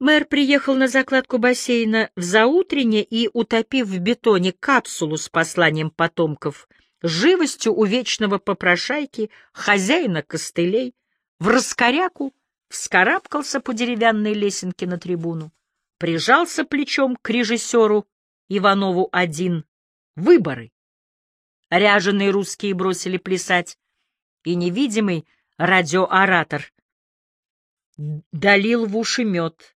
Мэр приехал на закладку бассейна в заутренне и, утопив в бетоне капсулу с посланием потомков, живостью у вечного попрошайки, хозяина костылей, в раскоряку вскарабкался по деревянной лесенке на трибуну, прижался плечом к режиссеру Иванову один. Выборы. Ряженые русские бросили плясать, и невидимый радиооратор долил в уши мед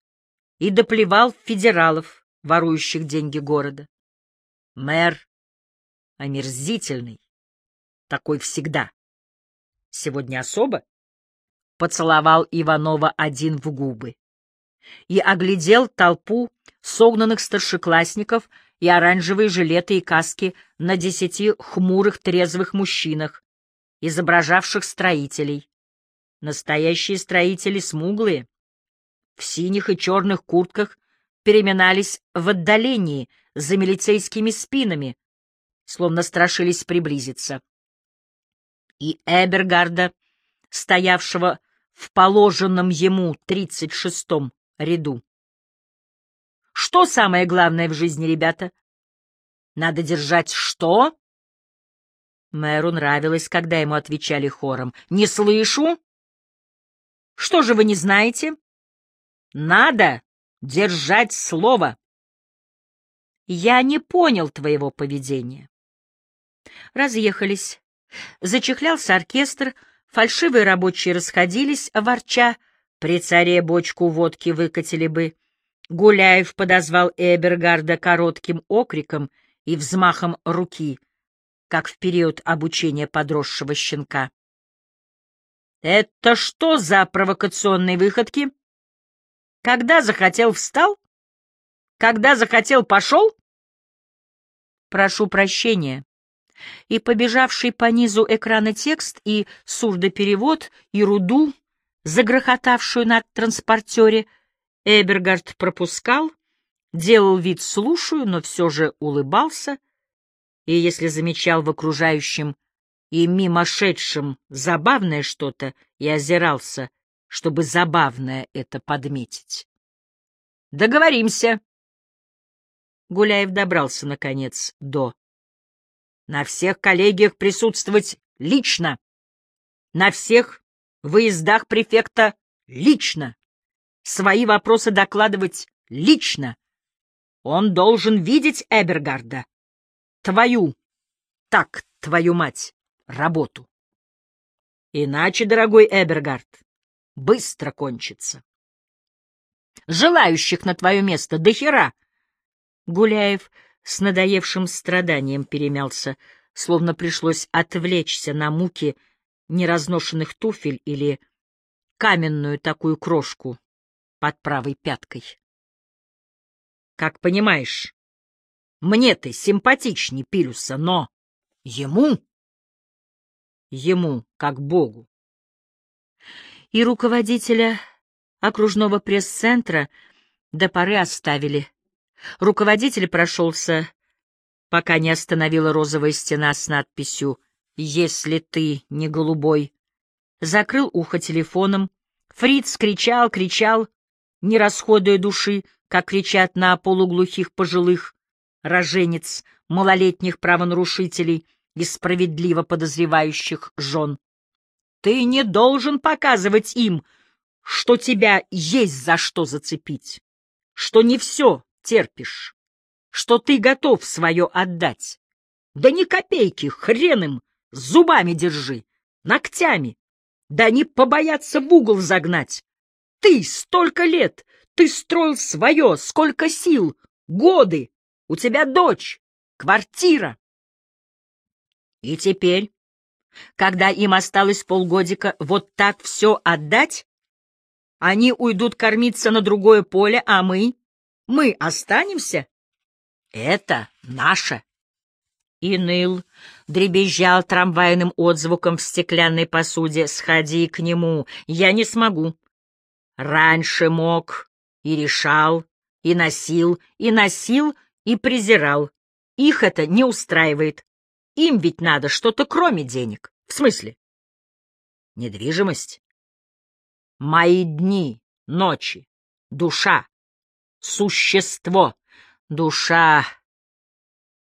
и доплевал федералов, ворующих деньги города. Мэр омерзительный, такой всегда. Сегодня особо поцеловал Иванова один в губы и оглядел толпу согнанных старшеклассников и оранжевые жилеты и каски на десяти хмурых трезвых мужчинах, изображавших строителей. Настоящие строители смуглые, в синих и черных куртках переминались в отдалении за милицейскими спинами, словно страшились приблизиться. И Эбергарда, стоявшего в положенном ему тридцать шестом ряду. Что самое главное в жизни, ребята? Надо держать что? Мэру нравилось, когда ему отвечали хором. «Не слышу!» «Что же вы не знаете?» «Надо держать слово!» «Я не понял твоего поведения». Разъехались. Зачехлялся оркестр, фальшивые рабочие расходились, ворча, при царе бочку водки выкатили бы. Гуляев подозвал Эбергарда коротким окриком и взмахом руки, как в период обучения подросшего щенка. «Это что за провокационные выходки? Когда захотел — встал? Когда захотел — пошел?» «Прошу прощения», и побежавший по низу экрана текст, и сурдоперевод, и руду, загрохотавшую на транспортере, Эбергард пропускал, делал вид слушаю, но все же улыбался, и если замечал в окружающем и мимошедшем забавное что-то, и озирался, чтобы забавное это подметить. «Договоримся!» Гуляев добрался, наконец, до. «На всех коллегиях присутствовать лично! На всех выездах префекта лично, свои вопросы докладывать лично. Он должен видеть Эбергарда, твою, так, твою мать, работу. Иначе, дорогой Эбергард, быстро кончится. Желающих на твое место до хера. Гуляев с надоевшим страданием перемялся, словно пришлось отвлечься на муки неразношенных туфель или каменную такую крошку под правой пяткой. Как понимаешь, мне ты симпатичней Пирюса, но ему... Ему, как Богу. И руководителя окружного пресс-центра до поры оставили. Руководитель прошелся, пока не остановила розовая стена с надписью если ты не голубой. Закрыл ухо телефоном. Фриц кричал, кричал, не расходуя души, как кричат на полуглухих пожилых роженец малолетних правонарушителей и справедливо подозревающих жен. Ты не должен показывать им, что тебя есть за что зацепить, что не все терпишь, что ты готов свое отдать. Да ни копейки, хрен им, Зубами держи, ногтями. Да они побоятся в угол загнать. Ты столько лет, ты строил свое, сколько сил, годы. У тебя дочь, квартира. И теперь, когда им осталось полгодика вот так все отдать, они уйдут кормиться на другое поле, а мы, мы останемся. Это наше и ныл, дребезжал трамвайным отзвуком в стеклянной посуде. «Сходи к нему, я не смогу». Раньше мог, и решал, и носил, и носил, и презирал. Их это не устраивает. Им ведь надо что-то кроме денег. В смысле? Недвижимость. Мои дни, ночи, душа, существо. Душа.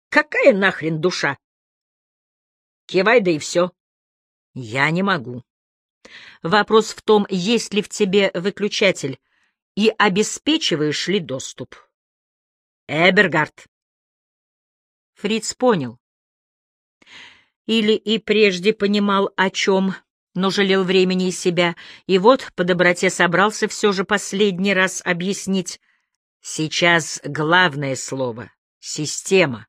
Какая нахрен душа? Кивай, да и все. Я не могу. Вопрос в том, есть ли в тебе выключатель и обеспечиваешь ли доступ. Эбергард. Фриц понял. Или и прежде понимал, о чем, но жалел времени и себя, и вот по доброте собрался все же последний раз объяснить. Сейчас главное слово — система.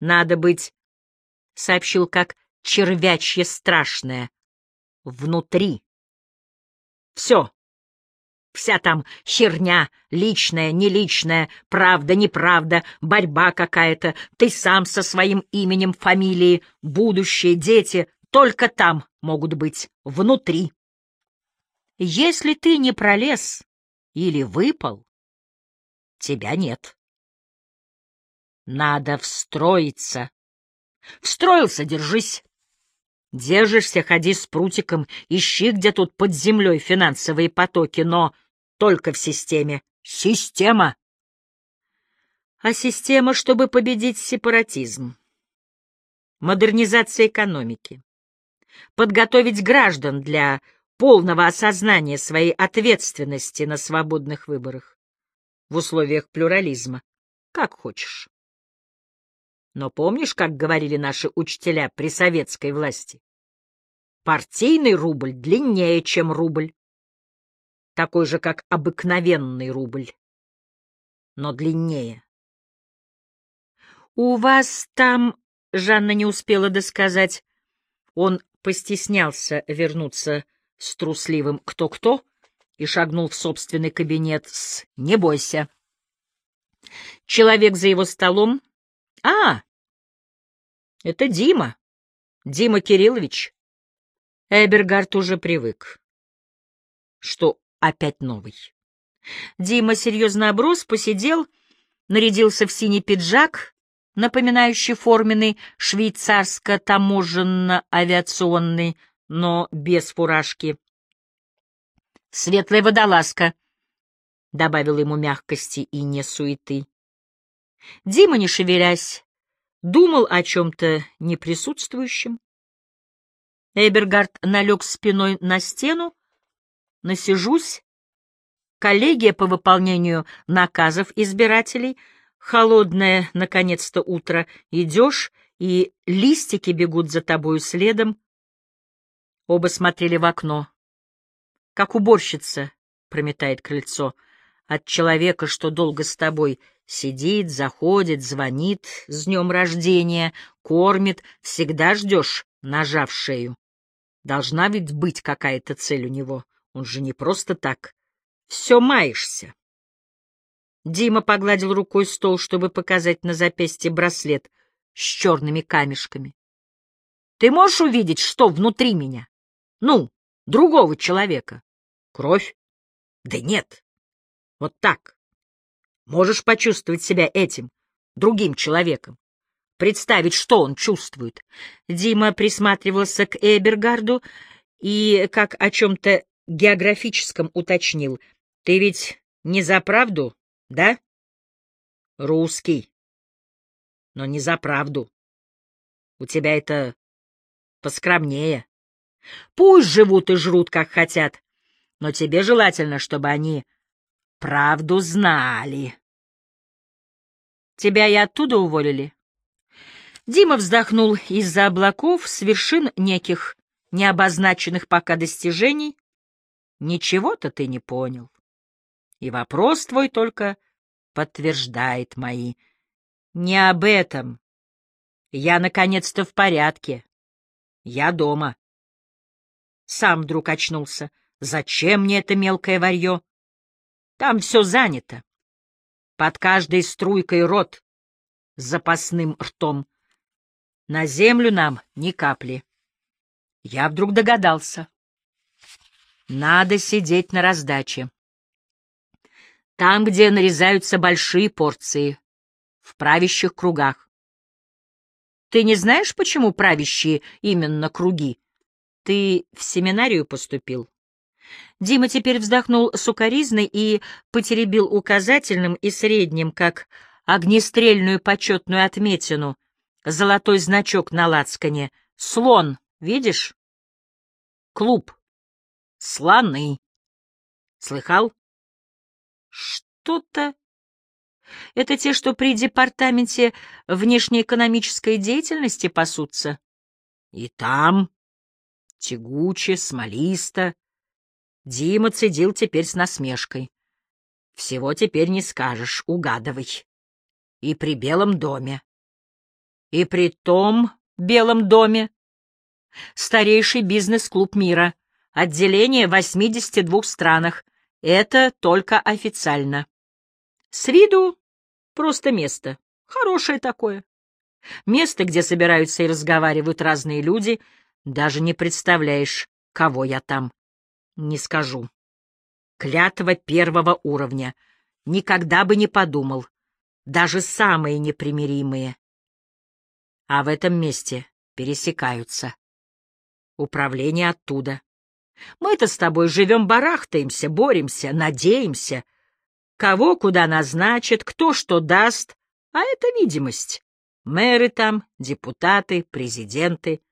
Надо быть, — сообщил как червячье страшное, — внутри. Все. Вся там херня, личная, неличная, правда, неправда, борьба какая-то, ты сам со своим именем, фамилией, будущее, дети, только там могут быть, внутри. Если ты не пролез или выпал, тебя нет. Надо встроиться. Встроился, держись. Держишься, ходи с прутиком, ищи, где тут под землей финансовые потоки, но только в системе. Система! А система, чтобы победить сепаратизм. Модернизация экономики. Подготовить граждан для полного осознания своей ответственности на свободных выборах. В условиях плюрализма. Как хочешь. Но помнишь, как говорили наши учителя при советской власти? Партийный рубль длиннее, чем рубль такой же, как обыкновенный рубль, но длиннее. «У вас там...» — Жанна не успела досказать. Он постеснялся вернуться с трусливым «кто-кто» и шагнул в собственный кабинет с «не бойся». Человек за его столом... «А, это Дима, Дима Кириллович». Эбергард уже привык, что опять новый. Дима серьезно оброс, посидел, нарядился в синий пиджак, напоминающий форменный швейцарско-таможенно-авиационный, но без фуражки. «Светлая водолазка», — добавил ему мягкости и не суеты. Дима, не шевелясь, думал о чем-то неприсутствующем. Эбергард налег спиной на стену, насижусь. Коллегия по выполнению наказов избирателей, холодное, наконец-то, утро, идешь, и листики бегут за тобою следом. Оба смотрели в окно. Как уборщица прометает крыльцо от человека, что долго с тобой сидит, заходит, звонит с днем рождения, кормит, всегда ждешь, нажав шею. Должна ведь быть какая-то цель у него. Он же не просто так. Все маешься. Дима погладил рукой стол, чтобы показать на запястье браслет с черными камешками. Ты можешь увидеть, что внутри меня? Ну, другого человека. Кровь? Да нет. Вот так. Можешь почувствовать себя этим, другим человеком. Представить, что он чувствует. Дима присматривался к Эбергарду и, как о чем-то географическом уточнил. Ты ведь не за правду, да? Русский. Но не за правду. У тебя это поскромнее. Пусть живут и жрут, как хотят, но тебе желательно, чтобы они правду знали. Тебя и оттуда уволили? Дима вздохнул из-за облаков с вершин неких необозначенных пока достижений, Ничего-то ты не понял. И вопрос твой только подтверждает мои. Не об этом. Я, наконец-то, в порядке. Я дома. Сам вдруг очнулся. Зачем мне это мелкое варье? Там все занято. Под каждой струйкой рот, запасным ртом. На землю нам ни капли. Я вдруг догадался. Надо сидеть на раздаче. Там, где нарезаются большие порции, в правящих кругах. Ты не знаешь, почему правящие именно круги? Ты в семинарию поступил? Дима теперь вздохнул сукоризной и потеребил указательным и средним, как огнестрельную почетную отметину, золотой значок на лацкане. Слон, видишь? Клуб. Слоны. Слыхал? Что-то... Это те, что при департаменте внешнеэкономической деятельности пасутся? И там тягуче, смолисто. Дима цедил теперь с насмешкой. Всего теперь не скажешь, угадывай. И при Белом доме. И при том Белом доме. Старейший бизнес-клуб мира. Отделение в 82 странах. Это только официально. С виду просто место. Хорошее такое. Место, где собираются и разговаривают разные люди. Даже не представляешь, кого я там. Не скажу. Клятва первого уровня. Никогда бы не подумал. Даже самые непримиримые. А в этом месте пересекаются. Управление оттуда. Мы-то с тобой живем, барахтаемся, боремся, надеемся. Кого куда назначат, кто что даст, а это видимость. Мэры там, депутаты, президенты.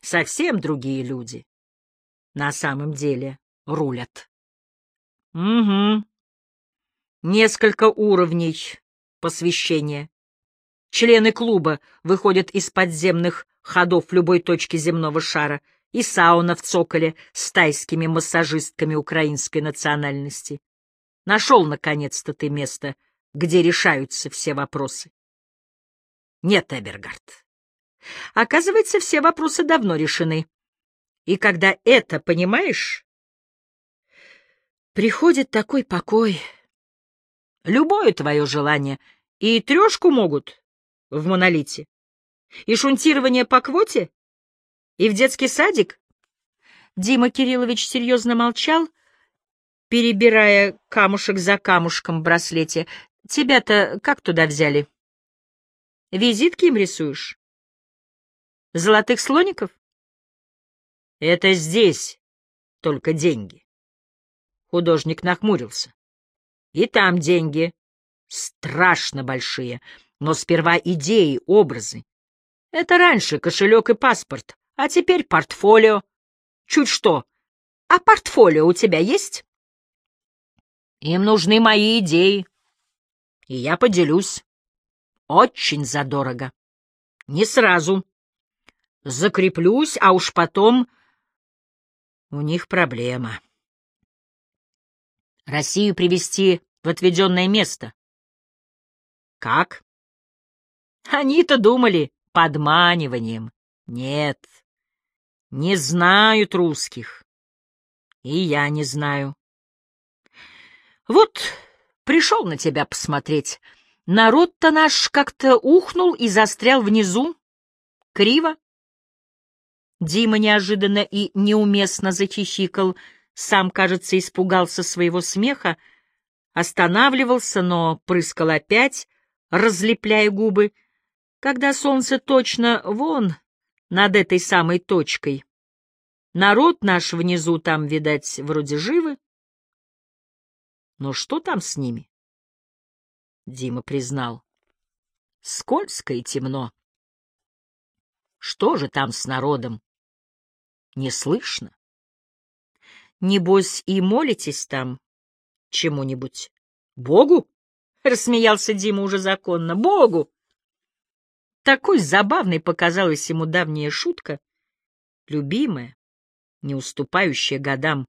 Совсем другие люди. На самом деле рулят. Угу. Несколько уровней посвящения. Члены клуба выходят из подземных ходов любой точке земного шара — и сауна в цоколе с тайскими массажистками украинской национальности. Нашел, наконец-то, ты место, где решаются все вопросы. Нет, Эбергард. Оказывается, все вопросы давно решены. И когда это понимаешь, приходит такой покой. Любое твое желание. И трешку могут в монолите. И шунтирование по квоте и в детский садик? Дима Кириллович серьезно молчал, перебирая камушек за камушком в браслете. Тебя-то как туда взяли? Визитки им рисуешь? Золотых слоников? Это здесь только деньги. Художник нахмурился. И там деньги. Страшно большие. Но сперва идеи, образы. Это раньше кошелек и паспорт. А теперь портфолио. Чуть что. А портфолио у тебя есть? Им нужны мои идеи. И я поделюсь. Очень задорого. Не сразу. Закреплюсь, а уж потом... У них проблема. Россию привести в отведенное место. Как? Они-то думали подманиванием. Нет, не знают русских. И я не знаю. Вот пришел на тебя посмотреть. Народ-то наш как-то ухнул и застрял внизу. Криво. Дима неожиданно и неуместно захихикал, сам, кажется, испугался своего смеха, останавливался, но прыскал опять, разлепляя губы, когда солнце точно вон над этой самой точкой. Народ наш внизу там, видать, вроде живы. Но что там с ними? Дима признал. Скользко и темно. Что же там с народом? Не слышно. Небось, и молитесь там чему-нибудь? Богу? — рассмеялся Дима уже законно. Богу! Такой забавной показалась ему давняя шутка, любимая, не уступающая годам,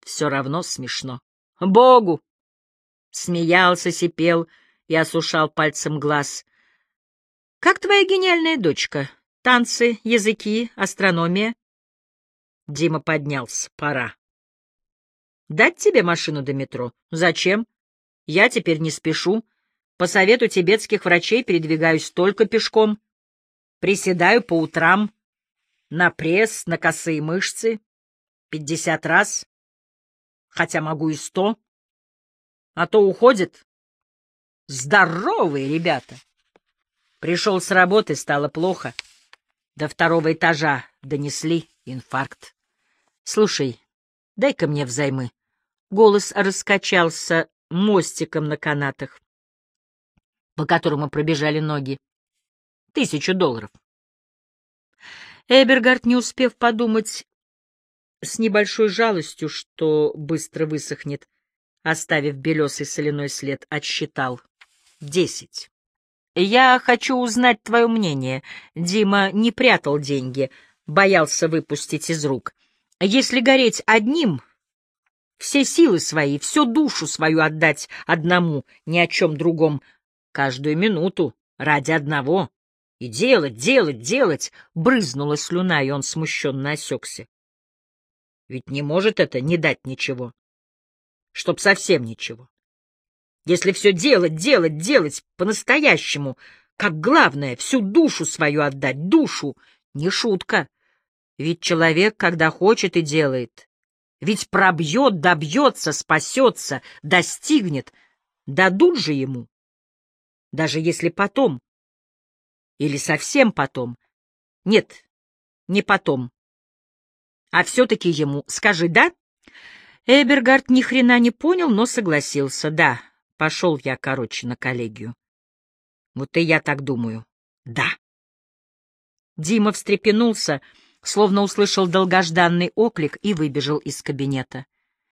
все равно смешно. Богу! Смеялся, сипел и осушал пальцем глаз. Как твоя гениальная дочка? Танцы, языки, астрономия? Дима поднялся. Пора. Дать тебе машину до метро? Зачем? Я теперь не спешу. По совету тибетских врачей передвигаюсь только пешком. Приседаю по утрам на пресс, на косые мышцы. Пятьдесят раз. Хотя могу и сто. А то уходит. Здоровые ребята. Пришел с работы, стало плохо. До второго этажа донесли инфаркт. Слушай, Дай-ка мне взаймы. Голос раскачался мостиком на канатах, по которому пробежали ноги. Тысячу долларов. Эбергард, не успев подумать с небольшой жалостью, что быстро высохнет, оставив белесый соляной след, отсчитал десять. «Я хочу узнать твое мнение». Дима не прятал деньги, боялся выпустить из рук. «Если гореть одним, все силы свои, всю душу свою отдать одному, ни о чем другом, каждую минуту, ради одного, и делать, делать, делать!» Брызнула слюна, и он смущенно осекся. Ведь не может это не дать ничего. Чтоб совсем ничего. Если все делать, делать, делать по-настоящему, как главное, всю душу свою отдать, душу, не шутка. Ведь человек, когда хочет и делает, ведь пробьет, добьется, спасется, достигнет, дадут же ему. Даже если потом, или совсем потом. Нет, не потом, а все-таки ему скажи «да»?» Эбергард ни хрена не понял, но согласился. «Да, пошел я, короче, на коллегию». «Вот и я так думаю. Да». Дима встрепенулся, словно услышал долгожданный оклик и выбежал из кабинета.